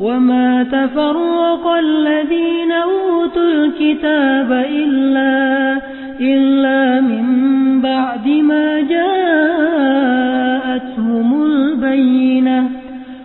وما تفرق الذين أوتوا الكتاب إلا, إلا من بعد ما جاءتهم البين